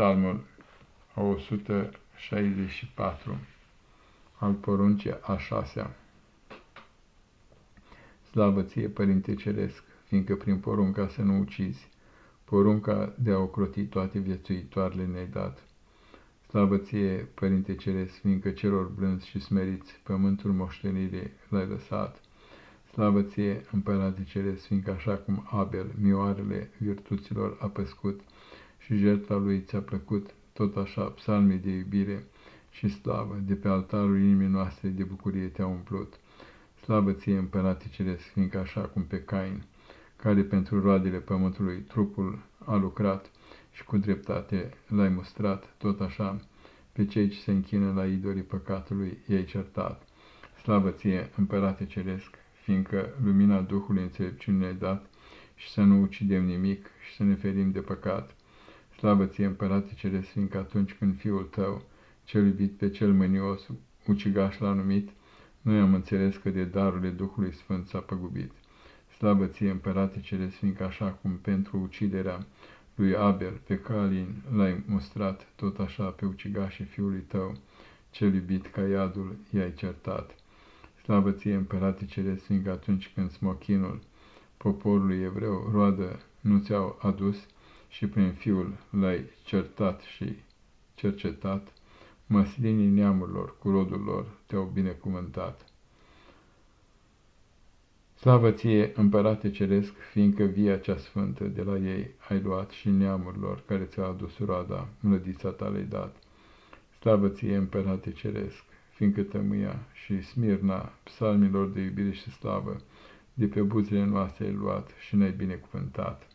Psalmul 164 al poruncii a șasea. Slavă ție, Părinte Ceresc, fiindcă prin porunca să nu ucizi, porunca de a ocroti toate viețuitoarele ne-ai dat. Slavă ție, Părinte Ceresc, fiindcă celor blânzi și smeriți pământul moștenire l-ai lăsat. Slavă ție, Împărate Ceresc, fiindcă așa cum Abel mioarele virtuților a păscut și jertfa lui ți-a plăcut, tot așa psalmii de iubire și slavă de pe altarul inimii noastre de bucurie te-a umplut. Slavă ție, Împărate Ceresc, fiindcă așa cum pe Cain, care pentru roadele pământului trupul a lucrat și cu dreptate l-ai mustrat, tot așa pe cei ce se închină la idorii păcatului i-ai certat. Slavă ție, Împărate Ceresc, fiindcă lumina Duhului înțelepciunii ai dat și să nu ucidem nimic și să ne ferim de păcat. Slavă ție, Împărate Ceresc, fiindcă atunci când Fiul tău, cel iubit pe cel mânios, ucigaș l-a numit, noi am înțeles că de darurile Duhului Sfânt s-a păgubit. Slavă ție, Împărate Ceresc, fiindcă așa cum pentru uciderea lui Abel pe Calin l-ai mustrat, tot așa pe ucigașii fiului tău, cel iubit ca iadul, i-ai certat. Slavă ție, Împărate Ceresc, fiindcă atunci când smochinul poporului evreu roadă nu ți-au adus și prin fiul l-ai certat și cercetat, măslinii neamurilor cu rodul lor te-au binecuvântat. Slavă ție, Împărate Ceresc, fiindcă via cea sfântă de la ei ai luat și neamurilor care ți-au adus roada, mlădița ta le-ai dat. Slavă ție, Împărate Ceresc, fiindcă tămâia și smirna psalmilor de iubire și slavă de pe buzele noastre ai luat și ne-ai binecuvântat.